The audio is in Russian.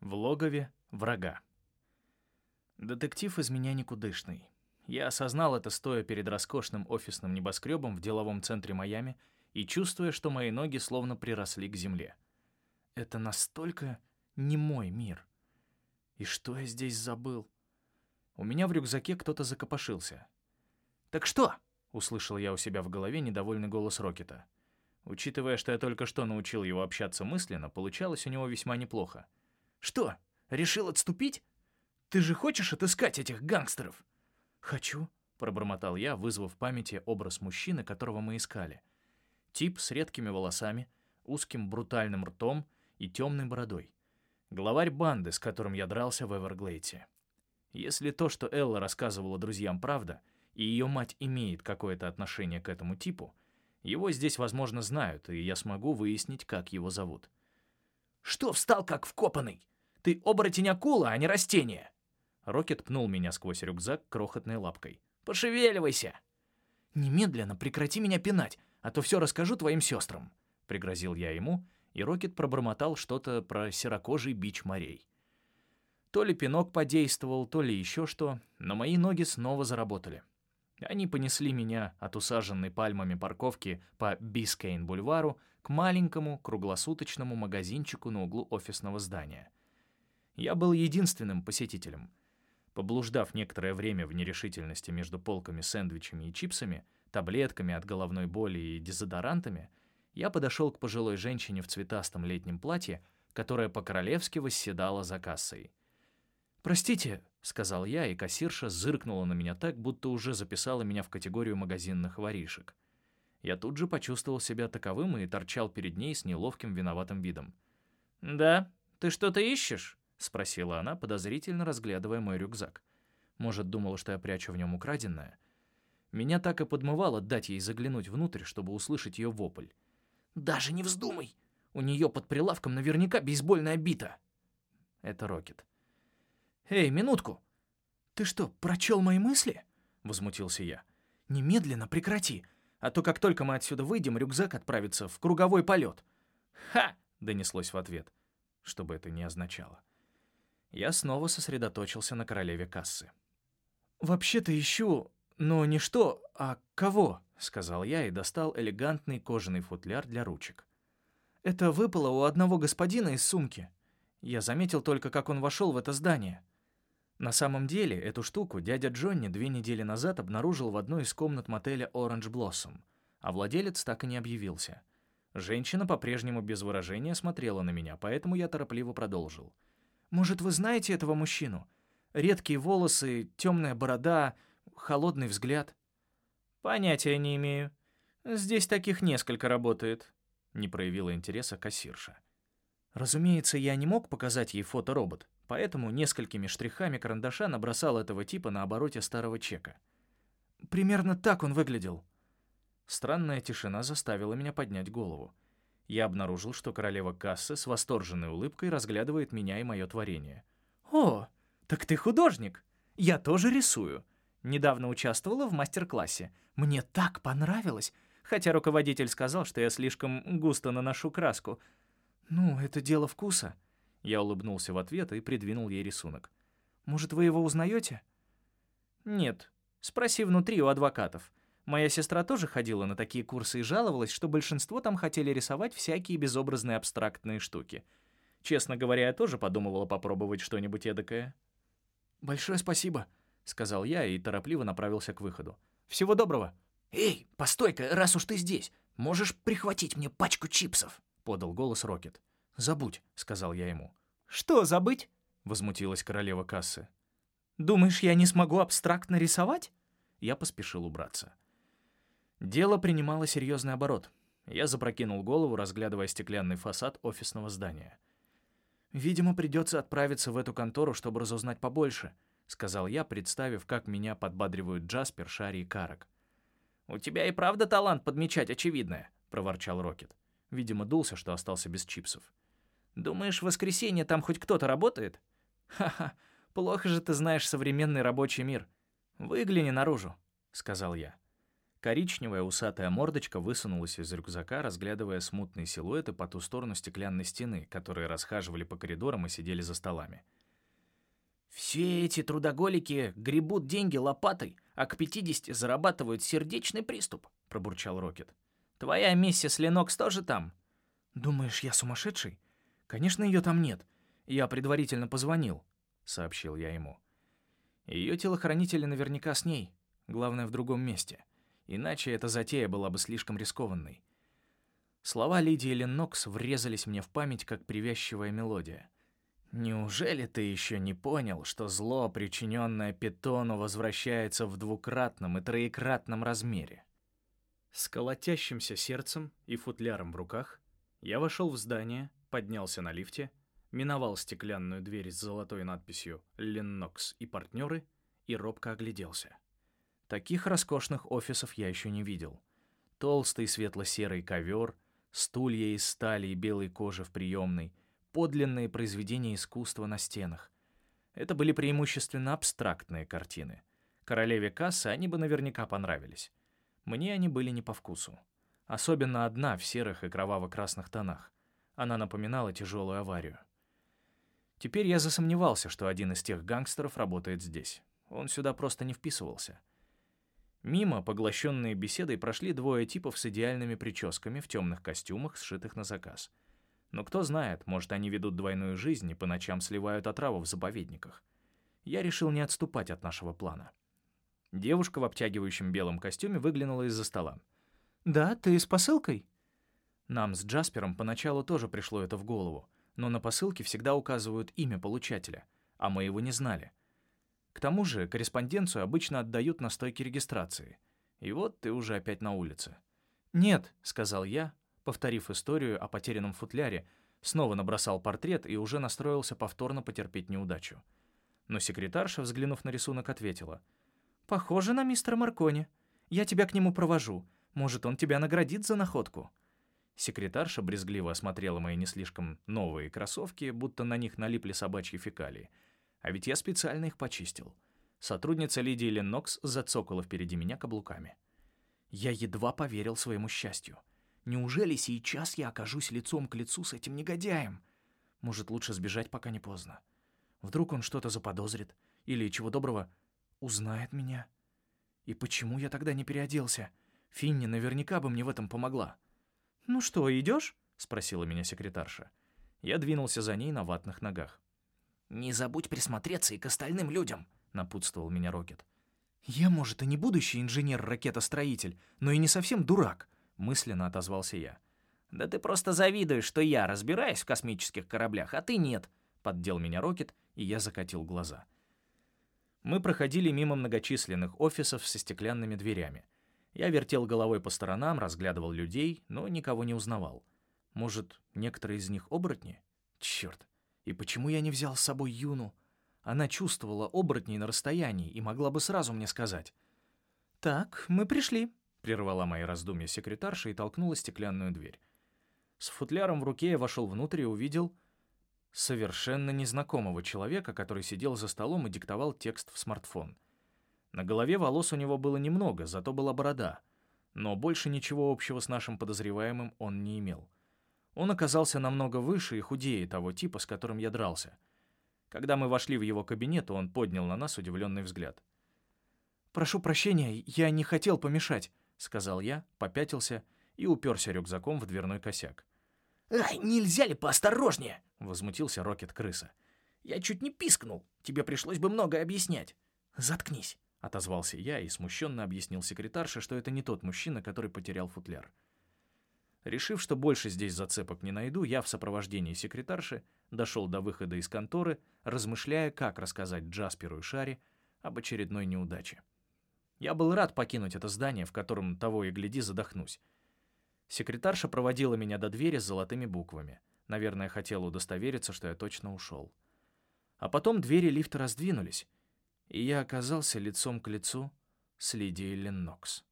В логове врага. Детектив из меня никудышный. Я осознал это, стоя перед роскошным офисным небоскребом в деловом центре Майами и чувствуя, что мои ноги словно приросли к земле. Это настолько не мой мир. И что я здесь забыл? У меня в рюкзаке кто-то закопошился. «Так что?» — услышал я у себя в голове недовольный голос Рокета. Учитывая, что я только что научил его общаться мысленно, получалось у него весьма неплохо. «Что, решил отступить? Ты же хочешь отыскать этих гангстеров?» «Хочу», — пробормотал я, вызвав в памяти образ мужчины, которого мы искали. Тип с редкими волосами, узким брутальным ртом и темной бородой. Главарь банды, с которым я дрался в Эверглейте. Если то, что Элла рассказывала друзьям, правда, и ее мать имеет какое-то отношение к этому типу, его здесь, возможно, знают, и я смогу выяснить, как его зовут. «Что встал как вкопанный? Ты оборотень-акула, а не растение!» Рокет пнул меня сквозь рюкзак крохотной лапкой. «Пошевеливайся!» «Немедленно прекрати меня пинать, а то все расскажу твоим сестрам», — пригрозил я ему, и Рокет пробормотал что-то про серокожий бич морей. То ли пинок подействовал, то ли еще что, но мои ноги снова заработали. Они понесли меня от усаженной пальмами парковки по Бискейн-бульвару к маленькому круглосуточному магазинчику на углу офисного здания. Я был единственным посетителем. Поблуждав некоторое время в нерешительности между полками сэндвичами и чипсами, таблетками от головной боли и дезодорантами, я подошел к пожилой женщине в цветастом летнем платье, которая по-королевски восседала за кассой. «Простите», — сказал я, и кассирша зыркнула на меня так, будто уже записала меня в категорию магазинных воришек. Я тут же почувствовал себя таковым и торчал перед ней с неловким виноватым видом. «Да? Ты что-то ищешь?» — спросила она, подозрительно разглядывая мой рюкзак. Может, думала, что я прячу в нем украденное? Меня так и подмывало дать ей заглянуть внутрь, чтобы услышать ее вопль. «Даже не вздумай! У нее под прилавком наверняка бейсбольная бита!» Это Рокет. «Эй, минутку! Ты что, прочел мои мысли?» — возмутился я. «Немедленно прекрати, а то как только мы отсюда выйдем, рюкзак отправится в круговой полет». «Ха!» — донеслось в ответ, что бы это ни означало. Я снова сосредоточился на королеве кассы. «Вообще-то ищу, но не что, а кого?» — сказал я и достал элегантный кожаный футляр для ручек. «Это выпало у одного господина из сумки. Я заметил только, как он вошел в это здание». На самом деле, эту штуку дядя Джонни две недели назад обнаружил в одной из комнат мотеля Orange Blossom, а владелец так и не объявился. Женщина по-прежнему без выражения смотрела на меня, поэтому я торопливо продолжил. «Может, вы знаете этого мужчину? Редкие волосы, темная борода, холодный взгляд». «Понятия не имею. Здесь таких несколько работает», — не проявила интереса кассирша. Разумеется, я не мог показать ей фоторобот, поэтому несколькими штрихами карандаша набросал этого типа на обороте старого чека. Примерно так он выглядел. Странная тишина заставила меня поднять голову. Я обнаружил, что королева кассы с восторженной улыбкой разглядывает меня и мое творение. «О, так ты художник! Я тоже рисую. Недавно участвовала в мастер-классе. Мне так понравилось, хотя руководитель сказал, что я слишком густо наношу краску. Ну, это дело вкуса». Я улыбнулся в ответ и придвинул ей рисунок. «Может, вы его узнаете?» «Нет. Спроси внутри у адвокатов. Моя сестра тоже ходила на такие курсы и жаловалась, что большинство там хотели рисовать всякие безобразные абстрактные штуки. Честно говоря, я тоже подумывала попробовать что-нибудь эдакое». «Большое спасибо», — сказал я и торопливо направился к выходу. «Всего доброго». «Эй, постой-ка, раз уж ты здесь, можешь прихватить мне пачку чипсов?» — подал голос Рокет. «Забудь», — сказал я ему. «Что забыть?» — возмутилась королева кассы. «Думаешь, я не смогу абстрактно рисовать?» Я поспешил убраться. Дело принимало серьезный оборот. Я запрокинул голову, разглядывая стеклянный фасад офисного здания. «Видимо, придется отправиться в эту контору, чтобы разузнать побольше», — сказал я, представив, как меня подбадривают Джаспер, Шари и Карак. «У тебя и правда талант подмечать очевидное», — проворчал Рокет. Видимо, дулся, что остался без чипсов. Думаешь, в воскресенье там хоть кто-то работает? Ха-ха, плохо же ты знаешь современный рабочий мир. Выгляни наружу, сказал я. Коричневая усатая мордочка высунулась из рюкзака, разглядывая смутные силуэты по ту сторону стеклянной стены, которые расхаживали по коридорам и сидели за столами. «Все эти трудоголики гребут деньги лопатой, а к 50 зарабатывают сердечный приступ», — пробурчал Рокет. «Твоя миссис Ленокс тоже там?» «Думаешь, я сумасшедший? Конечно, ее там нет. Я предварительно позвонил», — сообщил я ему. Ее телохранители наверняка с ней, главное, в другом месте. Иначе эта затея была бы слишком рискованной. Слова Лидии Леннокс врезались мне в память, как привязчивая мелодия. «Неужели ты еще не понял, что зло, причиненное питону, возвращается в двукратном и троекратном размере?» С колотящимся сердцем и футляром в руках я вошел в здание, поднялся на лифте, миновал стеклянную дверь с золотой надписью «Леннокс и партнеры» и робко огляделся. Таких роскошных офисов я еще не видел. Толстый светло-серый ковер, стулья из стали и белой кожи в приемной, подлинные произведения искусства на стенах. Это были преимущественно абстрактные картины. Королеве Кассы они бы наверняка понравились. Мне они были не по вкусу. Особенно одна в серых и кроваво-красных тонах. Она напоминала тяжелую аварию. Теперь я засомневался, что один из тех гангстеров работает здесь. Он сюда просто не вписывался. Мимо, поглощенные беседой, прошли двое типов с идеальными прическами в темных костюмах, сшитых на заказ. Но кто знает, может, они ведут двойную жизнь и по ночам сливают отраву в заповедниках. Я решил не отступать от нашего плана. Девушка в обтягивающем белом костюме выглянула из-за стола. «Да, ты с посылкой?» Нам с Джаспером поначалу тоже пришло это в голову, но на посылке всегда указывают имя получателя, а мы его не знали. К тому же корреспонденцию обычно отдают на стойке регистрации. И вот ты уже опять на улице. «Нет», — сказал я, повторив историю о потерянном футляре, снова набросал портрет и уже настроился повторно потерпеть неудачу. Но секретарша, взглянув на рисунок, ответила. «Похоже на мистера Маркони. Я тебя к нему провожу. Может, он тебя наградит за находку». Секретарша брезгливо осмотрела мои не слишком новые кроссовки, будто на них налипли собачьи фекалии. А ведь я специально их почистил. Сотрудница Лидии Леннокс зацокала впереди меня каблуками. Я едва поверил своему счастью. Неужели сейчас я окажусь лицом к лицу с этим негодяем? Может, лучше сбежать, пока не поздно. Вдруг он что-то заподозрит или, чего доброго, узнает меня. И почему я тогда не переоделся? Финни наверняка бы мне в этом помогла. «Ну что, идешь? спросила меня секретарша. Я двинулся за ней на ватных ногах. «Не забудь присмотреться и к остальным людям», — напутствовал меня Рокет. «Я, может, и не будущий инженер-ракетостроитель, но и не совсем дурак мысленно отозвался я. «Да ты просто завидуешь, что я разбираюсь в космических кораблях, а ты нет», — поддел меня Рокет, и я закатил глаза. Мы проходили мимо многочисленных офисов со стеклянными дверями. Я вертел головой по сторонам, разглядывал людей, но никого не узнавал. Может, некоторые из них оборотни? Черт, и почему я не взял с собой Юну? Она чувствовала оборотней на расстоянии и могла бы сразу мне сказать. «Так, мы пришли», Прервала мои раздумья секретарша и толкнула стеклянную дверь. С футляром в руке я вошел внутрь и увидел совершенно незнакомого человека, который сидел за столом и диктовал текст в смартфон. На голове волос у него было немного, зато была борода. Но больше ничего общего с нашим подозреваемым он не имел. Он оказался намного выше и худее того типа, с которым я дрался. Когда мы вошли в его кабинет, он поднял на нас удивленный взгляд. «Прошу прощения, я не хотел помешать», — сказал я, попятился и уперся рюкзаком в дверной косяк. «Ай, нельзя ли поосторожнее?» — возмутился Рокет-крыса. «Я чуть не пискнул. Тебе пришлось бы многое объяснять. Заткнись». — отозвался я и смущенно объяснил секретарше, что это не тот мужчина, который потерял футляр. Решив, что больше здесь зацепок не найду, я в сопровождении секретарши дошел до выхода из конторы, размышляя, как рассказать Джасперу и Шаре об очередной неудаче. Я был рад покинуть это здание, в котором того и гляди задохнусь. Секретарша проводила меня до двери с золотыми буквами. Наверное, хотела удостовериться, что я точно ушел. А потом двери лифта раздвинулись, и я оказался лицом к лицу с Лидией Леннокс.